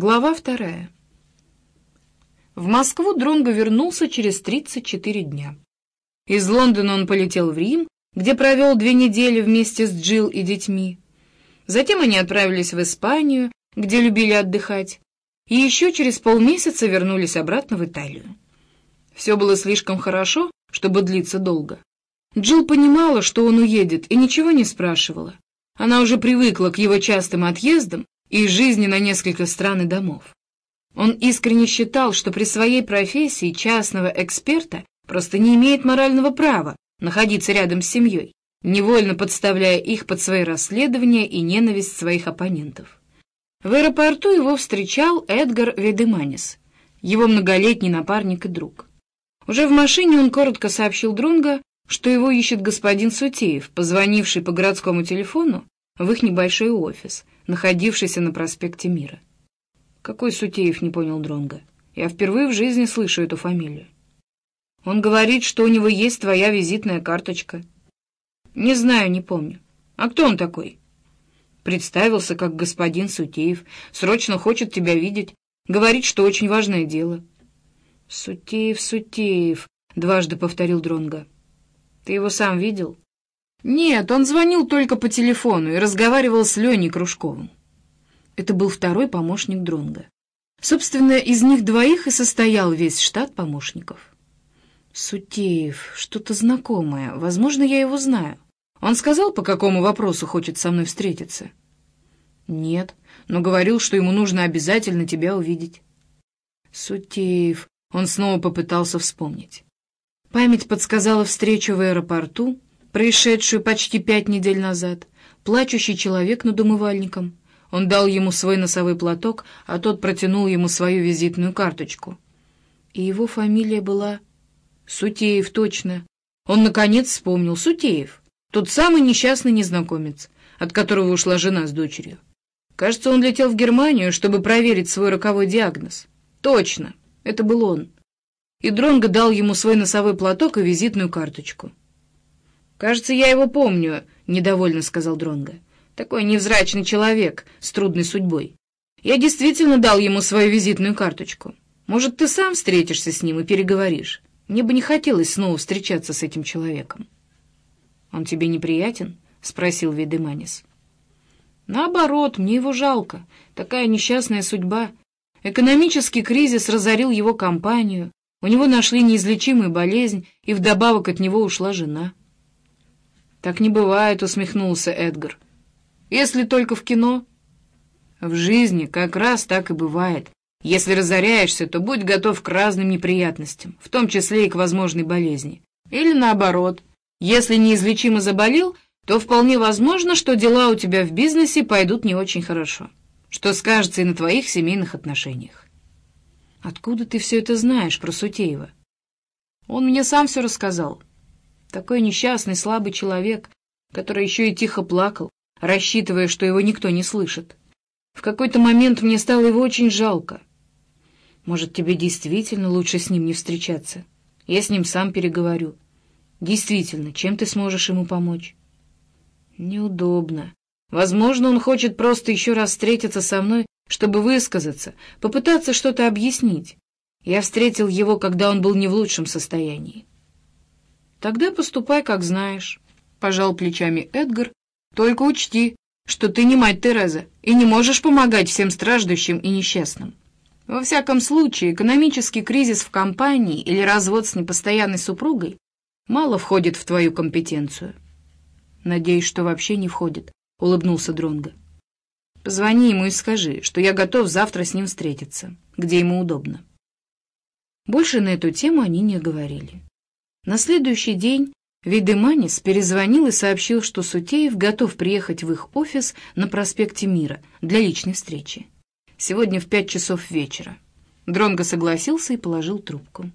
Глава вторая. В Москву Дронго вернулся через 34 дня. Из Лондона он полетел в Рим, где провел две недели вместе с Джилл и детьми. Затем они отправились в Испанию, где любили отдыхать, и еще через полмесяца вернулись обратно в Италию. Все было слишком хорошо, чтобы длиться долго. Джилл понимала, что он уедет, и ничего не спрашивала. Она уже привыкла к его частым отъездам и жизни на несколько стран и домов. Он искренне считал, что при своей профессии частного эксперта просто не имеет морального права находиться рядом с семьей, невольно подставляя их под свои расследования и ненависть своих оппонентов. В аэропорту его встречал Эдгар Ведеманис, его многолетний напарник и друг. Уже в машине он коротко сообщил Друнга, что его ищет господин Сутеев, позвонивший по городскому телефону в их небольшой офис, находившийся на проспекте Мира. «Какой Сутеев?» — не понял Дронга. «Я впервые в жизни слышу эту фамилию». «Он говорит, что у него есть твоя визитная карточка». «Не знаю, не помню. А кто он такой?» Представился, как господин Сутеев. Срочно хочет тебя видеть. Говорит, что очень важное дело. «Сутеев, Сутеев», — дважды повторил Дронга. «Ты его сам видел?» «Нет, он звонил только по телефону и разговаривал с Леней Кружковым». Это был второй помощник Дронга. Собственно, из них двоих и состоял весь штат помощников. «Сутеев, что-то знакомое. Возможно, я его знаю. Он сказал, по какому вопросу хочет со мной встретиться?» «Нет, но говорил, что ему нужно обязательно тебя увидеть». «Сутеев, он снова попытался вспомнить. Память подсказала встречу в аэропорту, происшедшую почти пять недель назад. Плачущий человек над умывальником. Он дал ему свой носовой платок, а тот протянул ему свою визитную карточку. И его фамилия была Сутеев, точно. Он, наконец, вспомнил. Сутеев. Тот самый несчастный незнакомец, от которого ушла жена с дочерью. Кажется, он летел в Германию, чтобы проверить свой роковой диагноз. Точно. Это был он. И Дронго дал ему свой носовой платок и визитную карточку. «Кажется, я его помню», — недовольно сказал Дронго. «Такой невзрачный человек с трудной судьбой. Я действительно дал ему свою визитную карточку. Может, ты сам встретишься с ним и переговоришь? Мне бы не хотелось снова встречаться с этим человеком». «Он тебе неприятен?» — спросил Видеманис. «Наоборот, мне его жалко. Такая несчастная судьба. Экономический кризис разорил его компанию, у него нашли неизлечимую болезнь, и вдобавок от него ушла жена. «Так не бывает», — усмехнулся Эдгар. «Если только в кино». «В жизни как раз так и бывает. Если разоряешься, то будь готов к разным неприятностям, в том числе и к возможной болезни. Или наоборот, если неизлечимо заболел, то вполне возможно, что дела у тебя в бизнесе пойдут не очень хорошо» что скажется и на твоих семейных отношениях. Откуда ты все это знаешь про Сутеева? Он мне сам все рассказал. Такой несчастный, слабый человек, который еще и тихо плакал, рассчитывая, что его никто не слышит. В какой-то момент мне стало его очень жалко. Может, тебе действительно лучше с ним не встречаться? Я с ним сам переговорю. Действительно, чем ты сможешь ему помочь? Неудобно. Возможно, он хочет просто еще раз встретиться со мной, чтобы высказаться, попытаться что-то объяснить. Я встретил его, когда он был не в лучшем состоянии. Тогда поступай, как знаешь, — пожал плечами Эдгар. Только учти, что ты не мать Тереза и не можешь помогать всем страждущим и несчастным. Во всяком случае, экономический кризис в компании или развод с непостоянной супругой мало входит в твою компетенцию. Надеюсь, что вообще не входит. — улыбнулся Дронго. «Позвони ему и скажи, что я готов завтра с ним встретиться, где ему удобно». Больше на эту тему они не говорили. На следующий день Видеманис перезвонил и сообщил, что Сутеев готов приехать в их офис на проспекте Мира для личной встречи. Сегодня в пять часов вечера. Дронго согласился и положил трубку.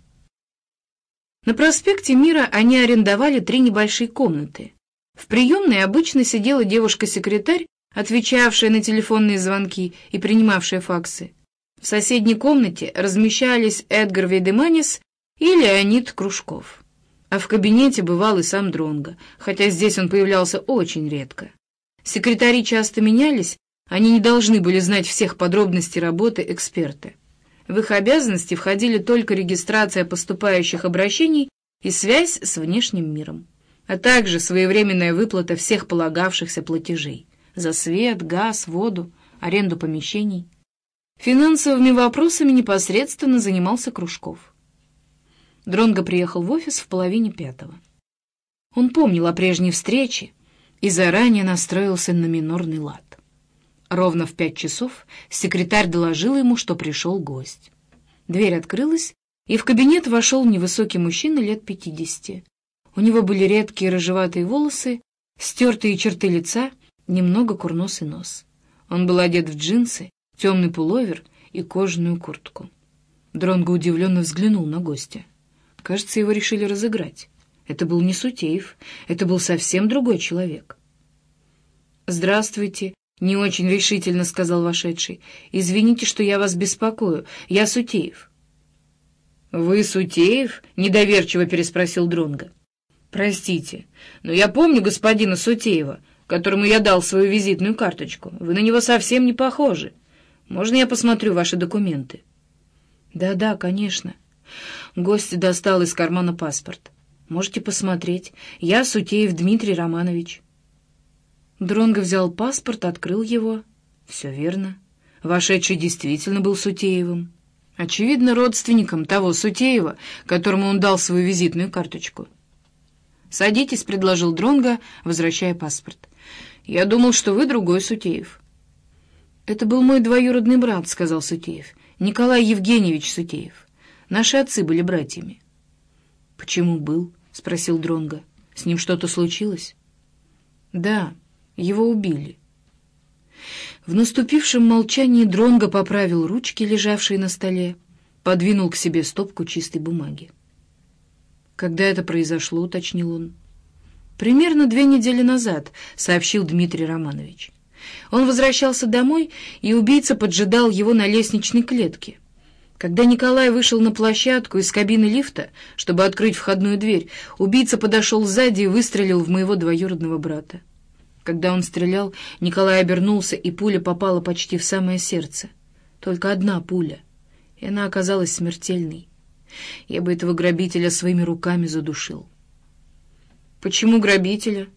На проспекте Мира они арендовали три небольшие комнаты, в приемной обычно сидела девушка-секретарь, отвечавшая на телефонные звонки и принимавшая факсы. В соседней комнате размещались Эдгар Вейдеманис и Леонид Кружков. А в кабинете бывал и сам Дронго, хотя здесь он появлялся очень редко. Секретари часто менялись, Они не должны были знать всех подробностей работы эксперта. В их обязанности входили только регистрация поступающих обращений и связь с внешним миром, а также своевременная выплата всех полагавшихся платежей за свет, газ, воду, аренду помещений. Финансовыми вопросами непосредственно занимался Кружков. Дронго приехал в офис в половине пятого. Он помнил о прежней встрече и заранее настроился на минорный лад. Ровно в пять часов секретарь доложил ему, что пришел гость. Дверь открылась, и в кабинет вошел невысокий мужчина лет пятидесяти. У него были редкие рыжеватые волосы, стертые черты лица, немного курносый нос. Он был одет в джинсы, темный пуловер и кожаную куртку. Дронго удивленно взглянул на гостя. Кажется, его решили разыграть. Это был не Сутеев, это был совсем другой человек. «Здравствуйте», — не очень решительно сказал вошедший. «Извините, что я вас беспокою. Я Сутеев». «Вы Сутеев?» — недоверчиво переспросил Дронга. «Простите, но я помню господина Сутеева, которому я дал свою визитную карточку. Вы на него совсем не похожи. Можно я посмотрю ваши документы?» «Да-да, конечно». Гость достал из кармана паспорт. «Можете посмотреть. Я Сутеев Дмитрий Романович». Дронго взял паспорт, открыл его. Все верно. Вошедший действительно был Сутеевым. Очевидно, родственником того Сутеева, которому он дал свою визитную карточку. «Садитесь», — предложил Дронго, возвращая паспорт. «Я думал, что вы другой Сутеев». «Это был мой двоюродный брат», — сказал Сутеев. «Николай Евгеньевич Сутеев. Наши отцы были братьями». «Почему был?» — спросил Дронго. «С ним что-то случилось?» «Да». Его убили. В наступившем молчании Дронго поправил ручки, лежавшие на столе, подвинул к себе стопку чистой бумаги. «Когда это произошло?» — уточнил он. «Примерно две недели назад», — сообщил Дмитрий Романович. Он возвращался домой, и убийца поджидал его на лестничной клетке. Когда Николай вышел на площадку из кабины лифта, чтобы открыть входную дверь, убийца подошел сзади и выстрелил в моего двоюродного брата. Когда он стрелял, Николай обернулся, и пуля попала почти в самое сердце. Только одна пуля, и она оказалась смертельной. Я бы этого грабителя своими руками задушил. Почему грабителя?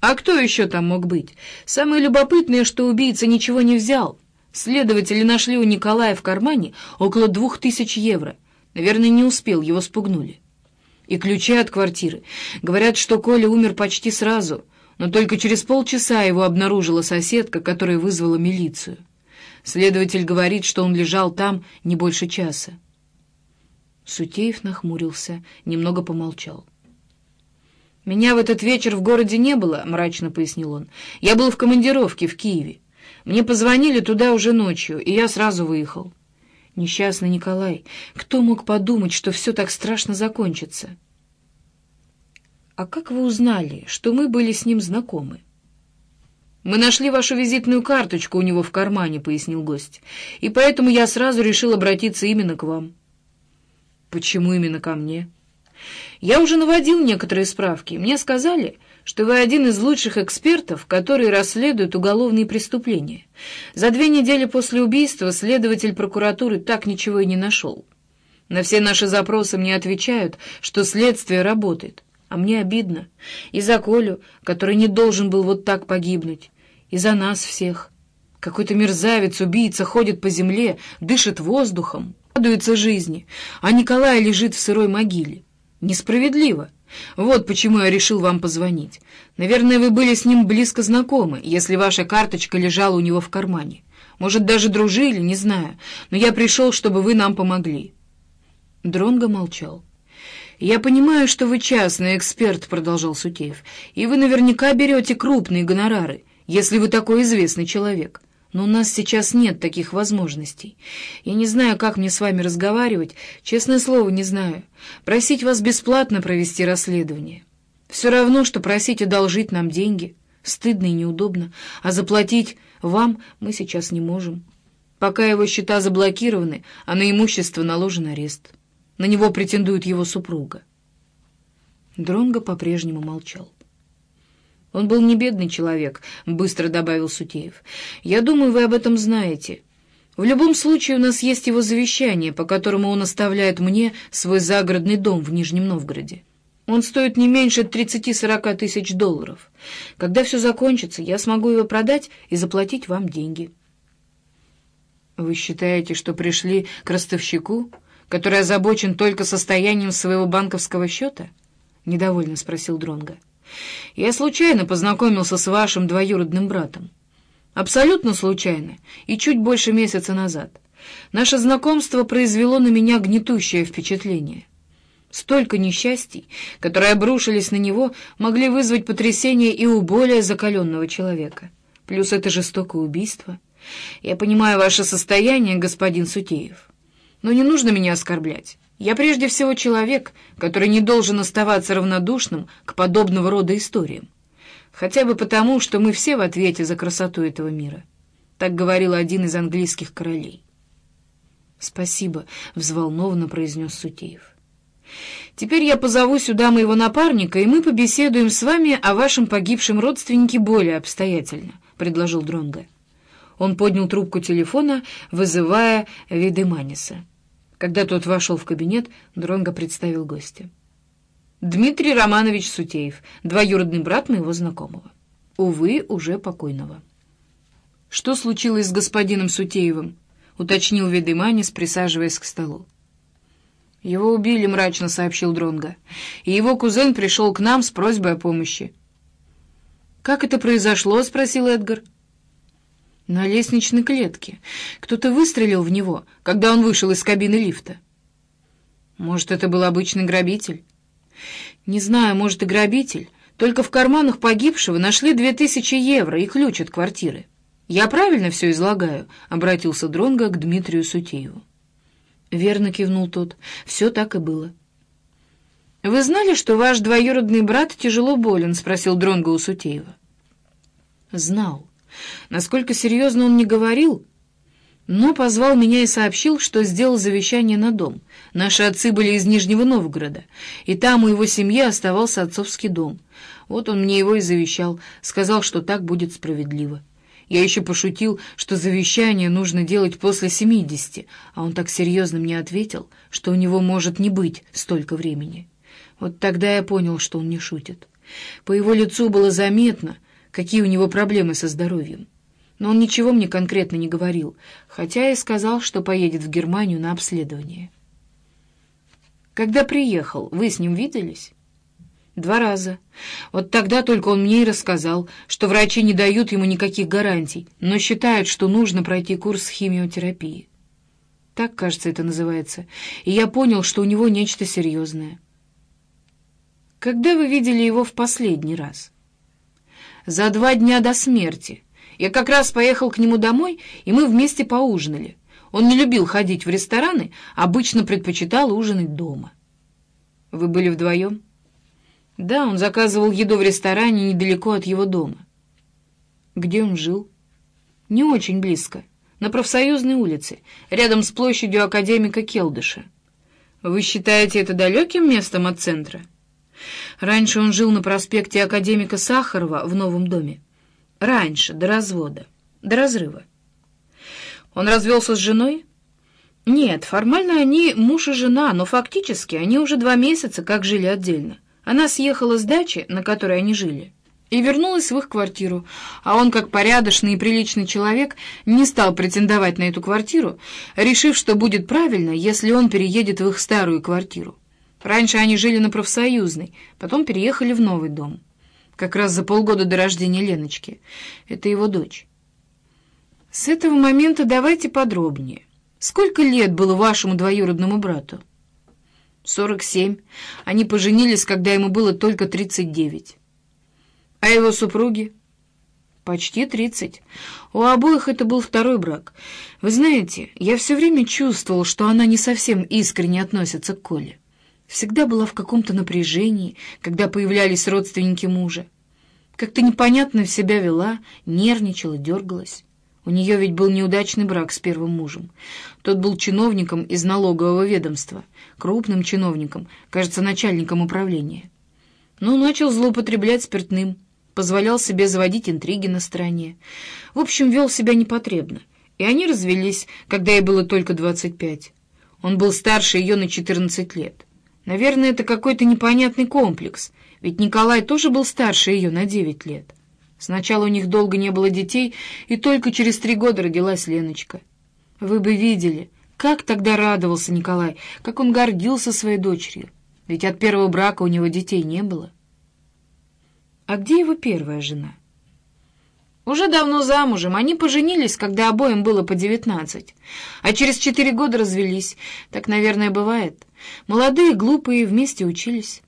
А кто еще там мог быть? Самое любопытное, что убийца ничего не взял. Следователи нашли у Николая в кармане около двух тысяч евро. Наверное, не успел, его спугнули. И ключи от квартиры. Говорят, что Коля умер почти сразу — но только через полчаса его обнаружила соседка, которая вызвала милицию. Следователь говорит, что он лежал там не больше часа. Сутеев нахмурился, немного помолчал. «Меня в этот вечер в городе не было», — мрачно пояснил он. «Я был в командировке в Киеве. Мне позвонили туда уже ночью, и я сразу выехал». «Несчастный Николай, кто мог подумать, что все так страшно закончится?» «А как вы узнали, что мы были с ним знакомы?» «Мы нашли вашу визитную карточку у него в кармане», — пояснил гость. «И поэтому я сразу решил обратиться именно к вам». «Почему именно ко мне?» «Я уже наводил некоторые справки. Мне сказали, что вы один из лучших экспертов, которые расследуют уголовные преступления. За две недели после убийства следователь прокуратуры так ничего и не нашел. На все наши запросы мне отвечают, что следствие работает. А мне обидно. И за Колю, который не должен был вот так погибнуть. И за нас всех. Какой-то мерзавец, убийца, ходит по земле, дышит воздухом, радуется жизни, а Николай лежит в сырой могиле. Несправедливо. Вот почему я решил вам позвонить. Наверное, вы были с ним близко знакомы, если ваша карточка лежала у него в кармане. Может, даже дружили, не знаю. Но я пришел, чтобы вы нам помогли. Дронго молчал. «Я понимаю, что вы частный эксперт», — продолжал Сутеев, «и вы наверняка берете крупные гонорары, если вы такой известный человек. Но у нас сейчас нет таких возможностей. Я не знаю, как мне с вами разговаривать, честное слово, не знаю. Просить вас бесплатно провести расследование. Все равно, что просить одолжить нам деньги. Стыдно и неудобно, а заплатить вам мы сейчас не можем. Пока его счета заблокированы, а на имущество наложен арест». На него претендует его супруга. Дронго по-прежнему молчал. Он был не бедный человек, — быстро добавил Сутеев. Я думаю, вы об этом знаете. В любом случае у нас есть его завещание, по которому он оставляет мне свой загородный дом в Нижнем Новгороде. Он стоит не меньше 30-40 тысяч долларов. Когда все закончится, я смогу его продать и заплатить вам деньги. Вы считаете, что пришли к ростовщику, который озабочен только состоянием своего банковского счета? Недовольно спросил Дронга. Я случайно познакомился с вашим двоюродным братом. Абсолютно случайно и чуть больше месяца назад. Наше знакомство произвело на меня гнетущее впечатление. Столько несчастий, которые обрушились на него, могли вызвать потрясение и у более закаленного человека. Плюс это жестокое убийство. Я понимаю ваше состояние, господин Сутеев. Но не нужно меня оскорблять. Я прежде всего человек, который не должен оставаться равнодушным к подобного рода историям. Хотя бы потому, что мы все в ответе за красоту этого мира. Так говорил один из английских королей. «Спасибо», — взволнованно произнес Сутеев. «Теперь я позову сюда моего напарника, и мы побеседуем с вами о вашем погибшем родственнике более обстоятельно», — предложил Дронго. Он поднял трубку телефона, вызывая Видеманиса. Когда тот вошел в кабинет, Дронго представил гостя. Дмитрий Романович Сутеев, двоюродный брат моего знакомого. Увы, уже покойного. «Что случилось с господином Сутеевым?» — уточнил Ведыманис, присаживаясь к столу. «Его убили», — мрачно сообщил Дронга, «и его кузен пришел к нам с просьбой о помощи». «Как это произошло?» — спросил Эдгар. «На лестничной клетке. Кто-то выстрелил в него, когда он вышел из кабины лифта». «Может, это был обычный грабитель?» Не знаю, может, и грабитель. Только в карманах погибшего нашли две тысячи евро и ключ от квартиры. Я правильно все излагаю?» — обратился Дронго к Дмитрию Сутееву. Верно кивнул тот. «Все так и было». «Вы знали, что ваш двоюродный брат тяжело болен?» — спросил Дронго у Сутеева. «Знал. Насколько серьезно он не говорил, но позвал меня и сообщил, что сделал завещание на дом. Наши отцы были из Нижнего Новгорода, и там у его семьи оставался отцовский дом. Вот он мне его и завещал, сказал, что так будет справедливо. Я еще пошутил, что завещание нужно делать после семидесяти, а он так серьезно мне ответил, что у него может не быть столько времени. Вот тогда я понял, что он не шутит. По его лицу было заметно, какие у него проблемы со здоровьем но он ничего мне конкретно не говорил, хотя и сказал, что поедет в Германию на обследование. Когда приехал, вы с ним виделись? Два раза. Вот тогда только он мне и рассказал, что врачи не дают ему никаких гарантий, но считают, что нужно пройти курс химиотерапии. Так, кажется, это называется. И я понял, что у него нечто серьезное. Когда вы видели его в последний раз? За два дня до смерти. Я как раз поехал к нему домой, и мы вместе поужинали. Он не любил ходить в рестораны, обычно предпочитал ужинать дома. Вы были вдвоем? Да, он заказывал еду в ресторане недалеко от его дома. Где он жил? Не очень близко, на профсоюзной улице, рядом с площадью академика Келдыша. Вы считаете это далеким местом от центра? Раньше он жил на проспекте академика Сахарова в новом доме. Раньше, до развода, до разрыва. Он развелся с женой? Нет, формально они муж и жена, но фактически они уже два месяца как жили отдельно. Она съехала с дачи, на которой они жили, и вернулась в их квартиру, а он, как порядочный и приличный человек, не стал претендовать на эту квартиру, решив, что будет правильно, если он переедет в их старую квартиру. Раньше они жили на профсоюзной, потом переехали в новый дом как раз за полгода до рождения Леночки. Это его дочь. С этого момента давайте подробнее. Сколько лет было вашему двоюродному брату? Сорок семь. Они поженились, когда ему было только тридцать девять. А его супруги? Почти тридцать. У обоих это был второй брак. Вы знаете, я все время чувствовал, что она не совсем искренне относится к Коле всегда была в каком-то напряжении, когда появлялись родственники мужа. Как-то непонятно в себя вела, нервничала, дергалась. У нее ведь был неудачный брак с первым мужем. Тот был чиновником из налогового ведомства, крупным чиновником, кажется, начальником управления. Но начал злоупотреблять спиртным. позволял себе заводить интриги на стороне. В общем, вел себя непотребно. И они развелись, когда ей было только двадцать пять. Он был старше ее на четырнадцать лет. Наверное, это какой-то непонятный комплекс, ведь Николай тоже был старше ее на девять лет. Сначала у них долго не было детей, и только через три года родилась Леночка. Вы бы видели, как тогда радовался Николай, как он гордился своей дочерью, ведь от первого брака у него детей не было. А где его первая жена? Уже давно замужем, они поженились, когда обоим было по девятнадцать, а через четыре года развелись. Так, наверное, бывает. Молодые, глупые, вместе учились.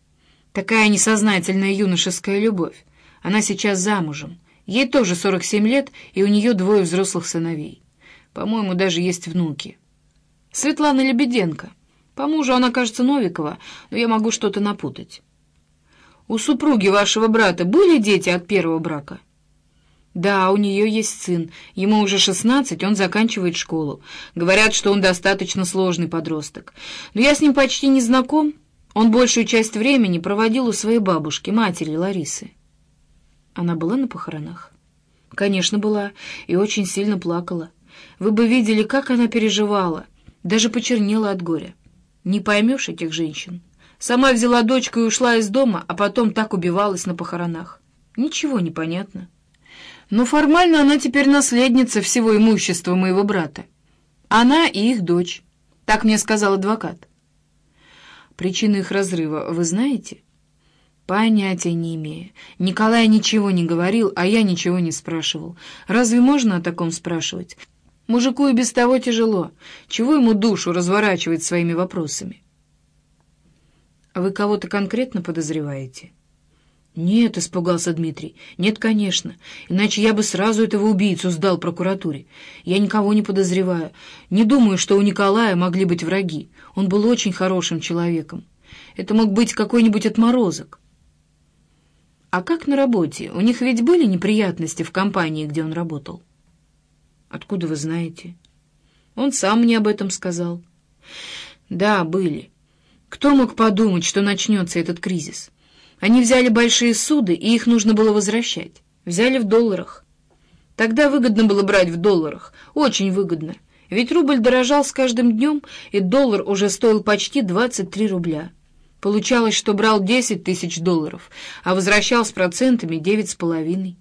Такая несознательная юношеская любовь. Она сейчас замужем. Ей тоже сорок семь лет, и у нее двое взрослых сыновей. По-моему, даже есть внуки. Светлана Лебеденко. По мужу она, кажется, Новикова, но я могу что-то напутать. У супруги вашего брата были дети от первого брака? «Да, у нее есть сын. Ему уже шестнадцать, он заканчивает школу. Говорят, что он достаточно сложный подросток. Но я с ним почти не знаком. Он большую часть времени проводил у своей бабушки, матери Ларисы». Она была на похоронах? «Конечно, была. И очень сильно плакала. Вы бы видели, как она переживала. Даже почернела от горя. Не поймешь этих женщин. Сама взяла дочку и ушла из дома, а потом так убивалась на похоронах. Ничего не понятно». Но формально она теперь наследница всего имущества моего брата. Она и их дочь. Так мне сказал адвокат. Причину их разрыва вы знаете? Понятия не имею. Николай ничего не говорил, а я ничего не спрашивал. Разве можно о таком спрашивать? Мужику и без того тяжело. Чего ему душу разворачивать своими вопросами? Вы кого-то конкретно подозреваете? «Нет», — испугался Дмитрий, — «нет, конечно, иначе я бы сразу этого убийцу сдал прокуратуре. Я никого не подозреваю. Не думаю, что у Николая могли быть враги. Он был очень хорошим человеком. Это мог быть какой-нибудь отморозок». «А как на работе? У них ведь были неприятности в компании, где он работал?» «Откуда вы знаете?» «Он сам мне об этом сказал». «Да, были. Кто мог подумать, что начнется этот кризис?» Они взяли большие суды, и их нужно было возвращать. Взяли в долларах. Тогда выгодно было брать в долларах. Очень выгодно. Ведь рубль дорожал с каждым днем, и доллар уже стоил почти 23 рубля. Получалось, что брал 10 тысяч долларов, а возвращал с процентами 9,5.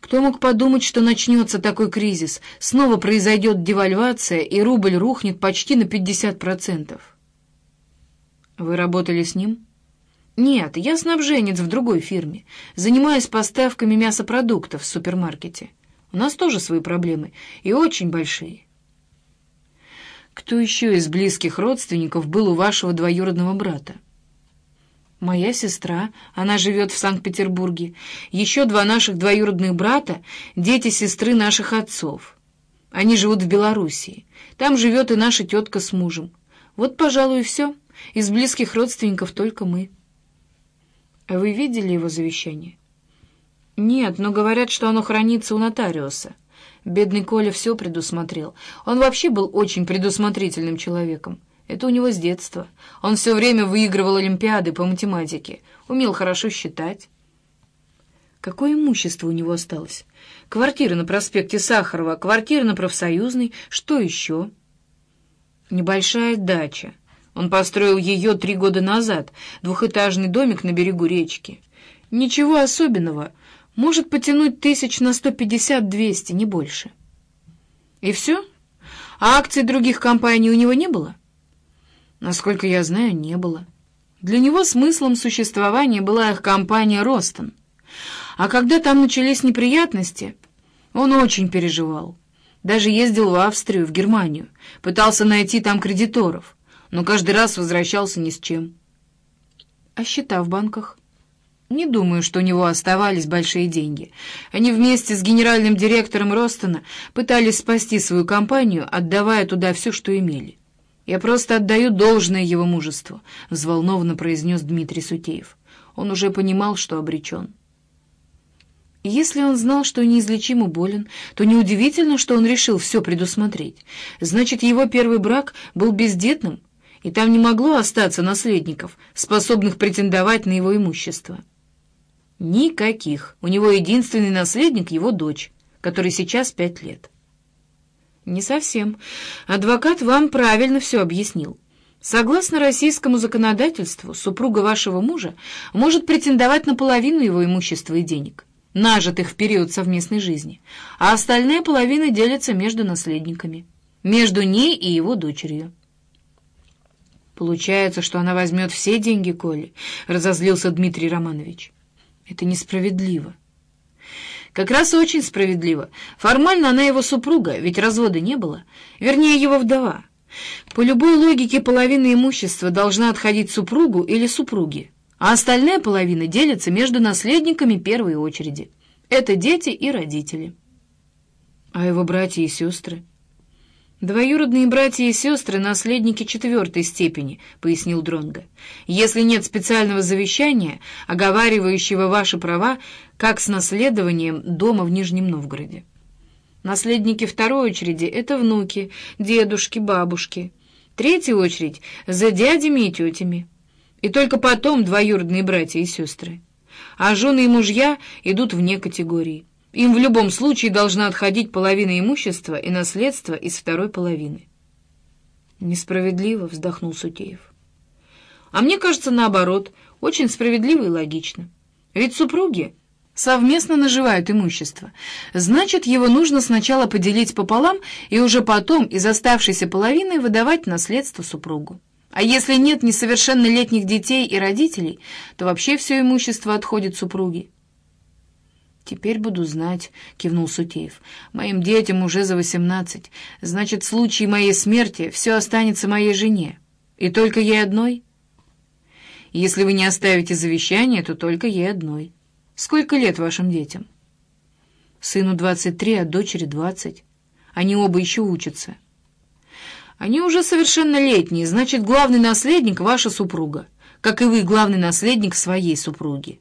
Кто мог подумать, что начнется такой кризис, снова произойдет девальвация, и рубль рухнет почти на 50%? Вы работали с ним? «Нет, я снабженец в другой фирме. Занимаюсь поставками мясопродуктов в супермаркете. У нас тоже свои проблемы, и очень большие». «Кто еще из близких родственников был у вашего двоюродного брата?» «Моя сестра, она живет в Санкт-Петербурге. Еще два наших двоюродных брата — дети сестры наших отцов. Они живут в Белоруссии. Там живет и наша тетка с мужем. Вот, пожалуй, и все. Из близких родственников только мы». А вы видели его завещание? Нет, но говорят, что оно хранится у нотариуса. Бедный Коля все предусмотрел. Он вообще был очень предусмотрительным человеком. Это у него с детства. Он все время выигрывал олимпиады по математике, умел хорошо считать. Какое имущество у него осталось? Квартира на проспекте Сахарова, квартира на профсоюзной, что еще? Небольшая дача. Он построил ее три года назад, двухэтажный домик на берегу речки. Ничего особенного, может потянуть тысяч на сто пятьдесят-двести, не больше. И все? А акций других компаний у него не было? Насколько я знаю, не было. Для него смыслом существования была их компания «Ростон». А когда там начались неприятности, он очень переживал. Даже ездил в Австрию, в Германию, пытался найти там кредиторов — но каждый раз возвращался ни с чем. А счета в банках? Не думаю, что у него оставались большие деньги. Они вместе с генеральным директором Ростона пытались спасти свою компанию, отдавая туда все, что имели. «Я просто отдаю должное его мужеству», — взволнованно произнес Дмитрий Сутеев. Он уже понимал, что обречен. Если он знал, что неизлечимо болен, то неудивительно, что он решил все предусмотреть. Значит, его первый брак был бездетным, и там не могло остаться наследников, способных претендовать на его имущество. Никаких. У него единственный наследник — его дочь, которой сейчас пять лет. Не совсем. Адвокат вам правильно все объяснил. Согласно российскому законодательству, супруга вашего мужа может претендовать на половину его имущества и денег, нажитых в период совместной жизни, а остальная половина делится между наследниками, между ней и его дочерью. Получается, что она возьмет все деньги Коли, разозлился Дмитрий Романович. Это несправедливо. Как раз очень справедливо. Формально она его супруга, ведь развода не было. Вернее, его вдова. По любой логике половина имущества должна отходить супругу или супруге, а остальная половина делится между наследниками первой очереди. Это дети и родители. А его братья и сестры? «Двоюродные братья и сестры — наследники четвертой степени», — пояснил Дронго. «Если нет специального завещания, оговаривающего ваши права, как с наследованием дома в Нижнем Новгороде». Наследники второй очереди — это внуки, дедушки, бабушки. Третья очередь — за дядями и тетями. И только потом двоюродные братья и сестры. А жены и мужья идут вне категории. Им в любом случае должна отходить половина имущества и наследства из второй половины. «Несправедливо», — вздохнул Сутеев. «А мне кажется, наоборот, очень справедливо и логично. Ведь супруги совместно наживают имущество. Значит, его нужно сначала поделить пополам и уже потом из оставшейся половины выдавать наследство супругу. А если нет несовершеннолетних детей и родителей, то вообще все имущество отходит супруге. «Теперь буду знать», — кивнул Сутеев. «Моим детям уже за восемнадцать. Значит, в случае моей смерти все останется моей жене. И только ей одной?» «Если вы не оставите завещание, то только ей одной. Сколько лет вашим детям?» «Сыну двадцать три, а дочери двадцать. Они оба еще учатся». «Они уже совершеннолетние, значит, главный наследник — ваша супруга, как и вы главный наследник своей супруги».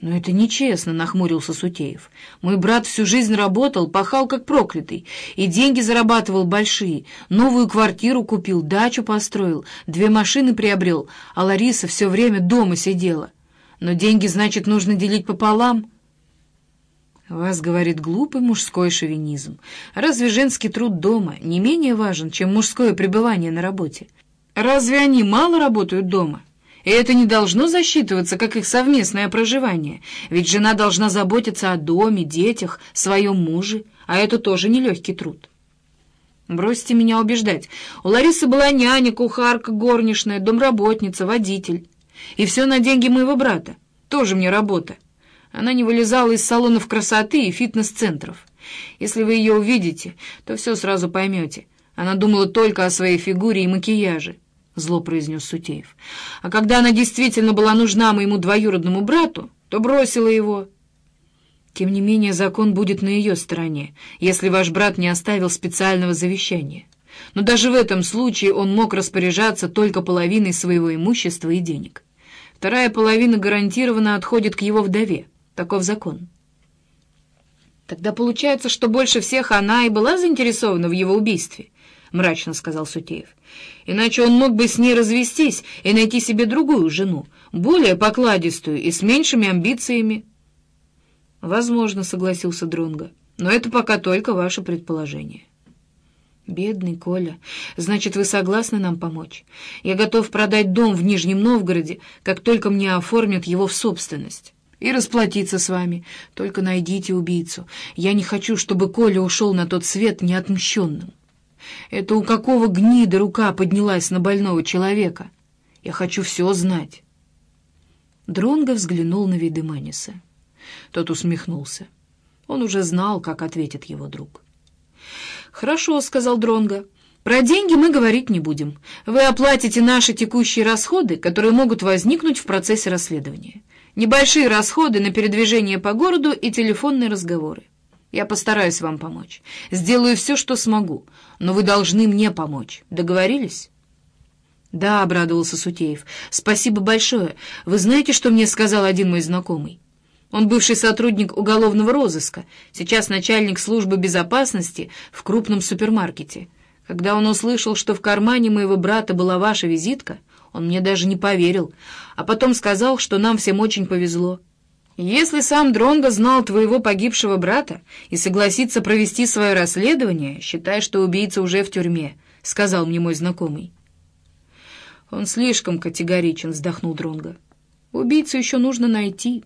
«Но это нечестно», — нахмурился Сутеев. «Мой брат всю жизнь работал, пахал как проклятый, и деньги зарабатывал большие, новую квартиру купил, дачу построил, две машины приобрел, а Лариса все время дома сидела. Но деньги, значит, нужно делить пополам». «Вас, — говорит, — глупый мужской шовинизм. Разве женский труд дома не менее важен, чем мужское пребывание на работе? Разве они мало работают дома?» И это не должно засчитываться, как их совместное проживание, ведь жена должна заботиться о доме, детях, своем муже, а это тоже нелегкий труд. Бросьте меня убеждать. У Ларисы была няня, кухарка, горничная, домработница, водитель. И все на деньги моего брата. Тоже мне работа. Она не вылезала из салонов красоты и фитнес-центров. Если вы ее увидите, то все сразу поймете. Она думала только о своей фигуре и макияже. — зло произнес Сутеев. «А когда она действительно была нужна моему двоюродному брату, то бросила его». «Тем не менее, закон будет на ее стороне, если ваш брат не оставил специального завещания. Но даже в этом случае он мог распоряжаться только половиной своего имущества и денег. Вторая половина гарантированно отходит к его вдове. Таков закон». «Тогда получается, что больше всех она и была заинтересована в его убийстве», — мрачно сказал Сутеев. «Иначе он мог бы с ней развестись и найти себе другую жену, более покладистую и с меньшими амбициями». «Возможно», — согласился Дронго, — «но это пока только ваше предположение». «Бедный Коля, значит, вы согласны нам помочь? Я готов продать дом в Нижнем Новгороде, как только мне оформят его в собственность» и расплатиться с вами. Только найдите убийцу. Я не хочу, чтобы Коля ушел на тот свет неотмщенным. Это у какого гнида рука поднялась на больного человека? Я хочу все знать. Дронго взглянул на Видеманиса. Тот усмехнулся. Он уже знал, как ответит его друг. «Хорошо», — сказал Дронго. «Про деньги мы говорить не будем. Вы оплатите наши текущие расходы, которые могут возникнуть в процессе расследования. Небольшие расходы на передвижение по городу и телефонные разговоры. Я постараюсь вам помочь. Сделаю все, что смогу. Но вы должны мне помочь. Договорились?» «Да», — обрадовался Сутеев. «Спасибо большое. Вы знаете, что мне сказал один мой знакомый? Он бывший сотрудник уголовного розыска, сейчас начальник службы безопасности в крупном супермаркете. Когда он услышал, что в кармане моего брата была ваша визитка, он мне даже не поверил, а потом сказал, что нам всем очень повезло. Если сам Дронго знал твоего погибшего брата и согласится провести свое расследование, считай, что убийца уже в тюрьме», — сказал мне мой знакомый. «Он слишком категоричен», — вздохнул Дронго. «Убийцу еще нужно найти».